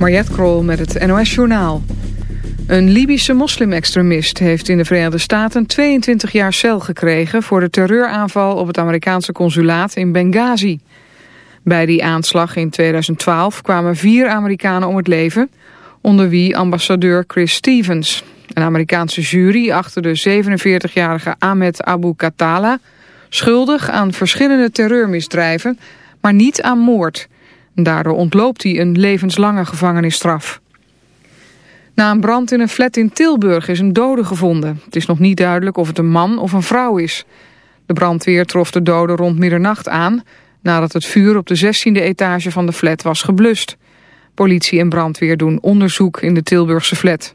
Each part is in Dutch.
Mariette Krol met het NOS Journaal. Een Libische moslimextremist heeft in de Verenigde Staten 22 jaar cel gekregen... voor de terreuraanval op het Amerikaanse consulaat in Benghazi. Bij die aanslag in 2012 kwamen vier Amerikanen om het leven... onder wie ambassadeur Chris Stevens. Een Amerikaanse jury achter de 47-jarige Ahmed Abu Katala... schuldig aan verschillende terreurmisdrijven, maar niet aan moord... Daardoor ontloopt hij een levenslange gevangenisstraf. Na een brand in een flat in Tilburg is een dode gevonden. Het is nog niet duidelijk of het een man of een vrouw is. De brandweer trof de dode rond middernacht aan... nadat het vuur op de 16e etage van de flat was geblust. Politie en brandweer doen onderzoek in de Tilburgse flat.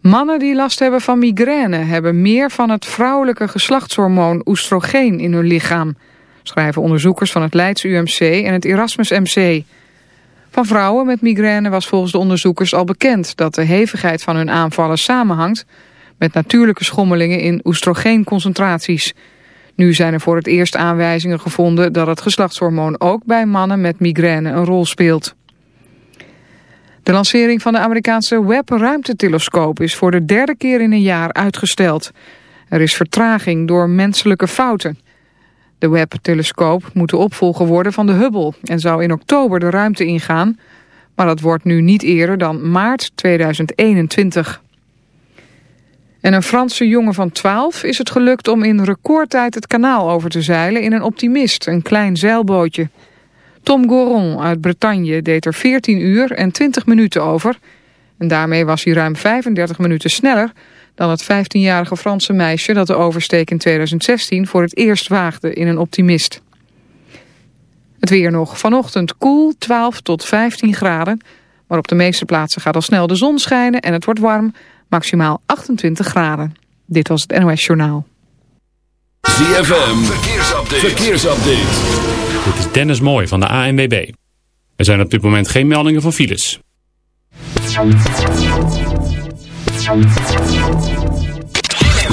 Mannen die last hebben van migraine... hebben meer van het vrouwelijke geslachtshormoon oestrogeen in hun lichaam schrijven onderzoekers van het Leids UMC en het Erasmus MC. Van vrouwen met migraine was volgens de onderzoekers al bekend dat de hevigheid van hun aanvallen samenhangt met natuurlijke schommelingen in oestrogeenconcentraties. Nu zijn er voor het eerst aanwijzingen gevonden dat het geslachtshormoon ook bij mannen met migraine een rol speelt. De lancering van de Amerikaanse Webb-ruimtetelescoop is voor de derde keer in een jaar uitgesteld. Er is vertraging door menselijke fouten. De Webb-telescoop moet de opvolger worden van de Hubble en zou in oktober de ruimte ingaan, maar dat wordt nu niet eerder dan maart 2021. En een Franse jongen van 12 is het gelukt om in recordtijd het kanaal over te zeilen in een optimist, een klein zeilbootje. Tom Goron uit Bretagne deed er 14 uur en 20 minuten over. En daarmee was hij ruim 35 minuten sneller dan het 15-jarige Franse meisje dat de oversteek in 2016 voor het eerst waagde in een optimist. Het weer nog. Vanochtend koel, 12 tot 15 graden. Maar op de meeste plaatsen gaat al snel de zon schijnen en het wordt warm, maximaal 28 graden. Dit was het NOS Journaal. ZFM, verkeersupdate. verkeersupdate. Dit is Dennis Mooi van de ANWB. Er zijn op dit moment geen meldingen van files.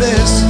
this.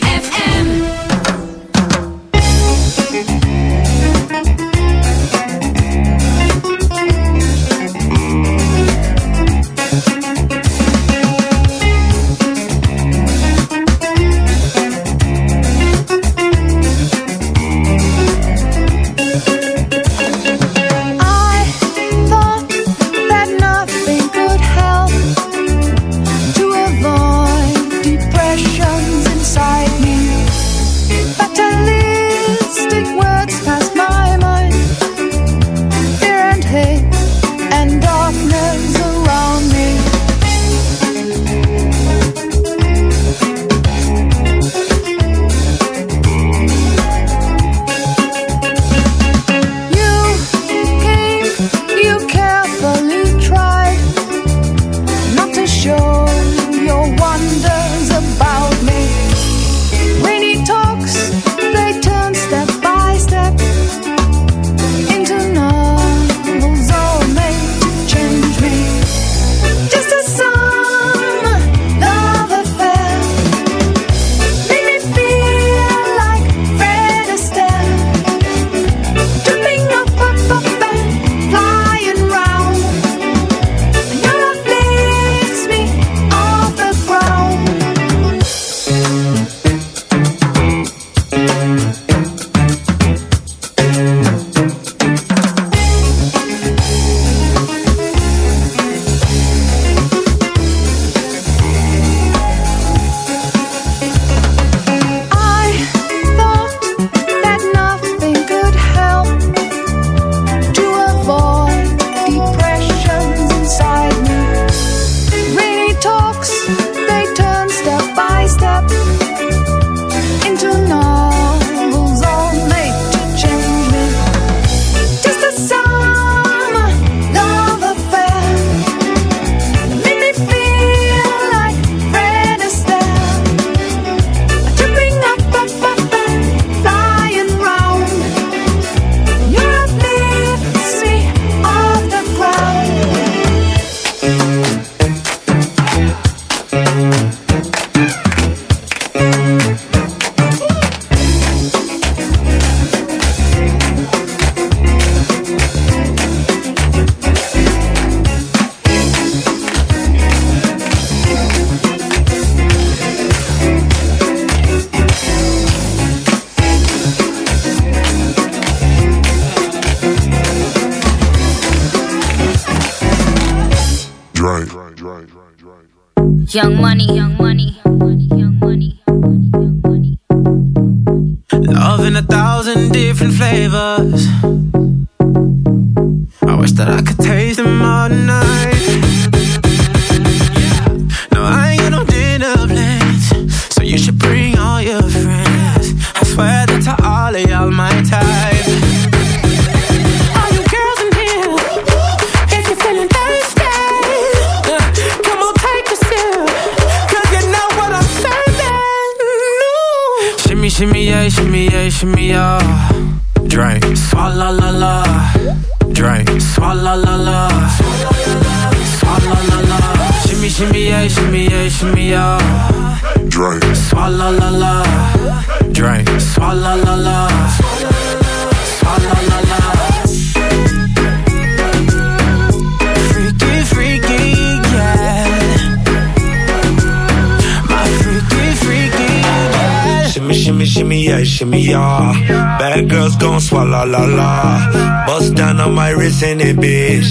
in it, bitch.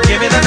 Give me the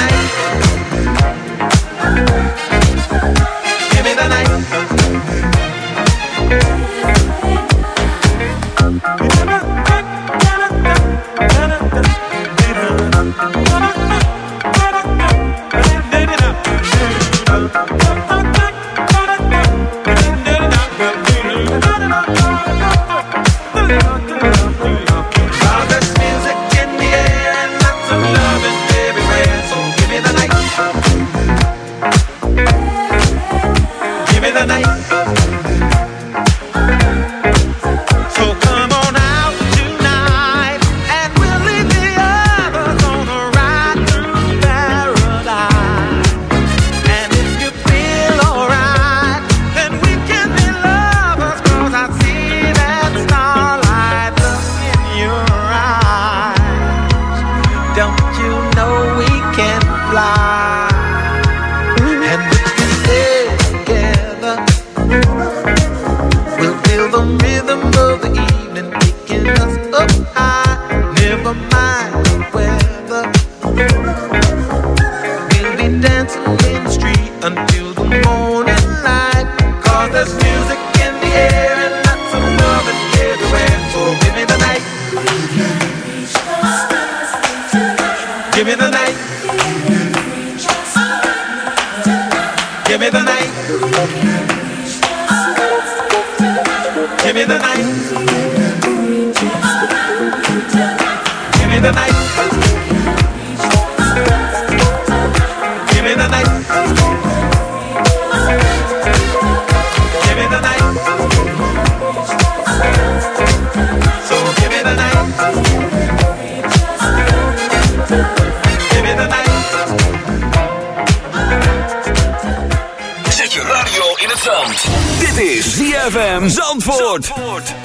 Zandvoort.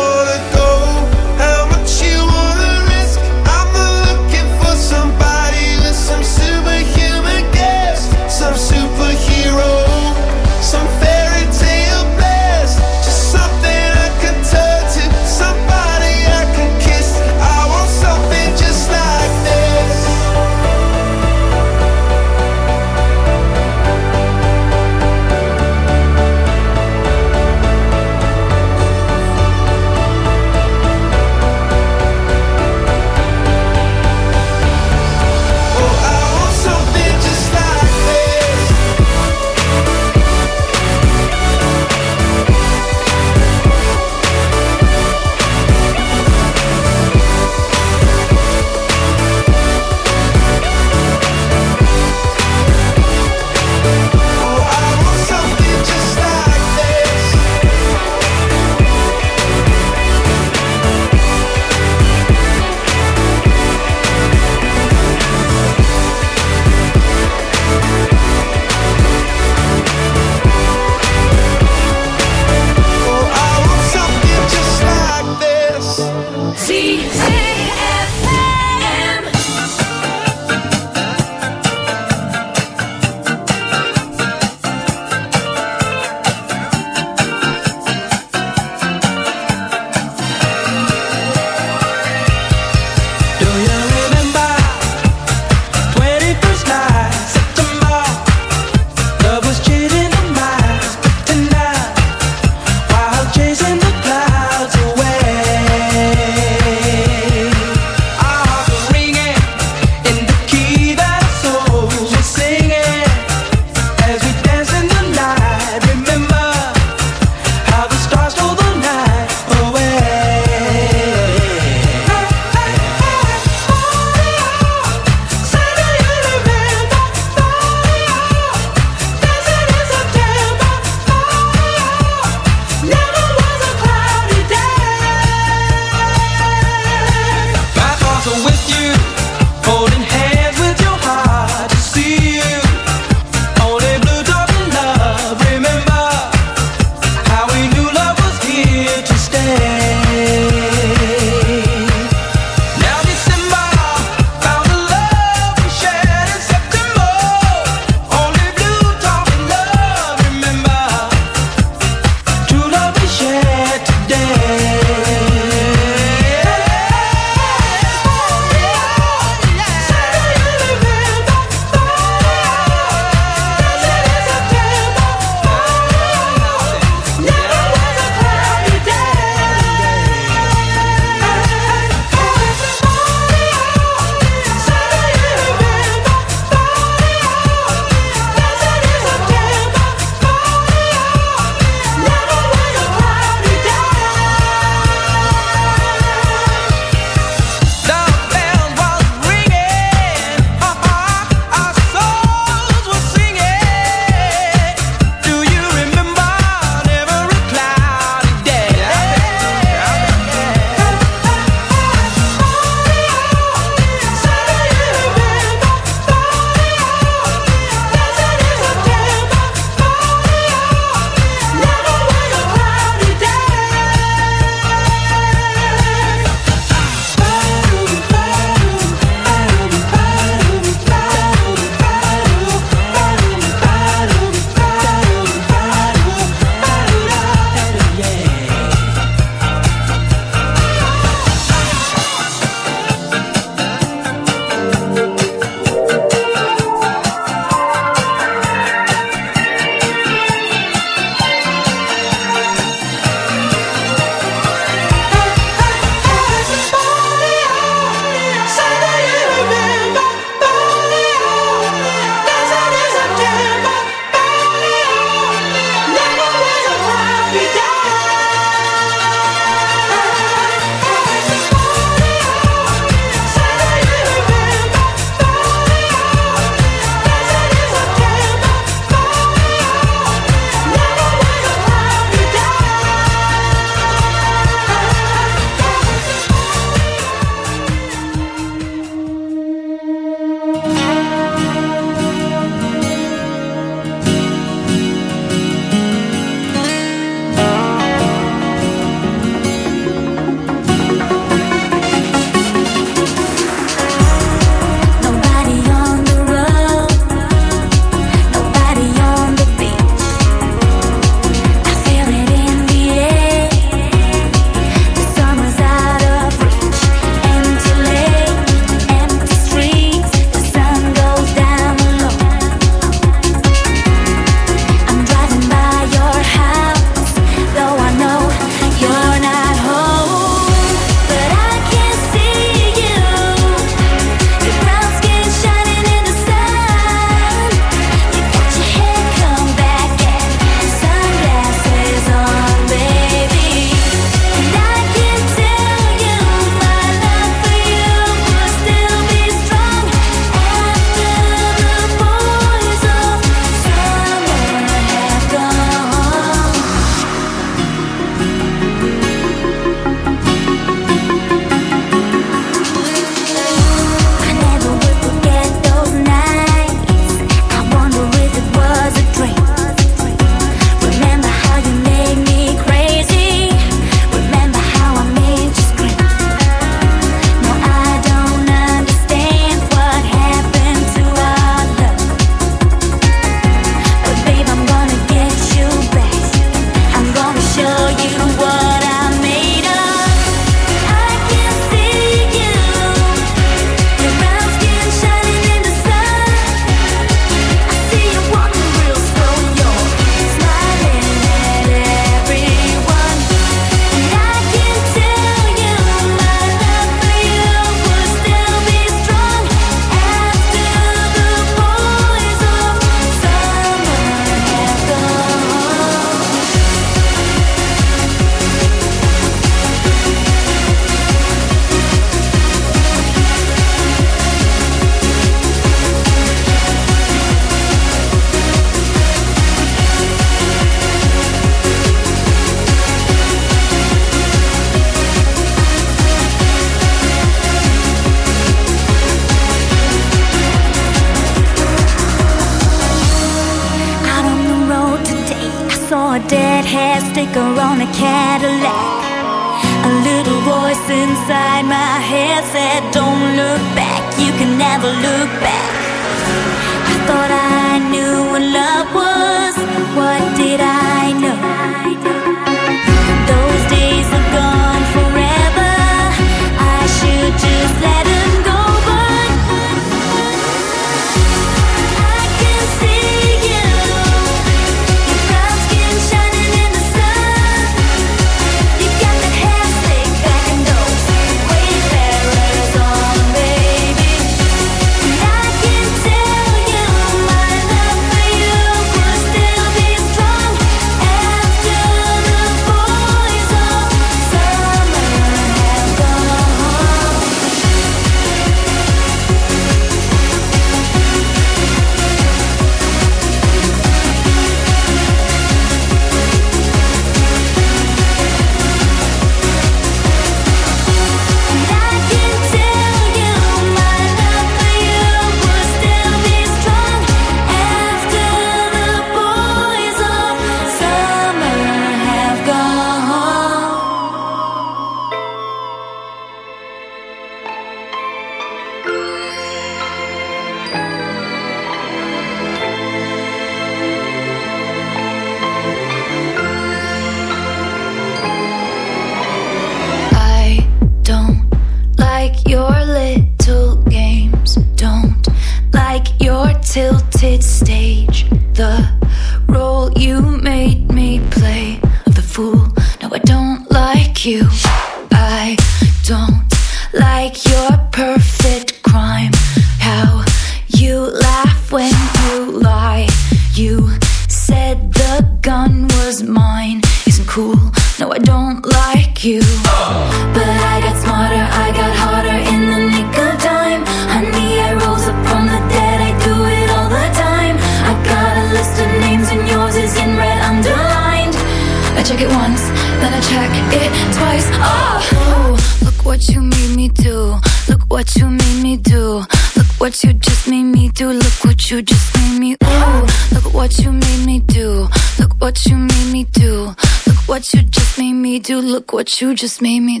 but you just made me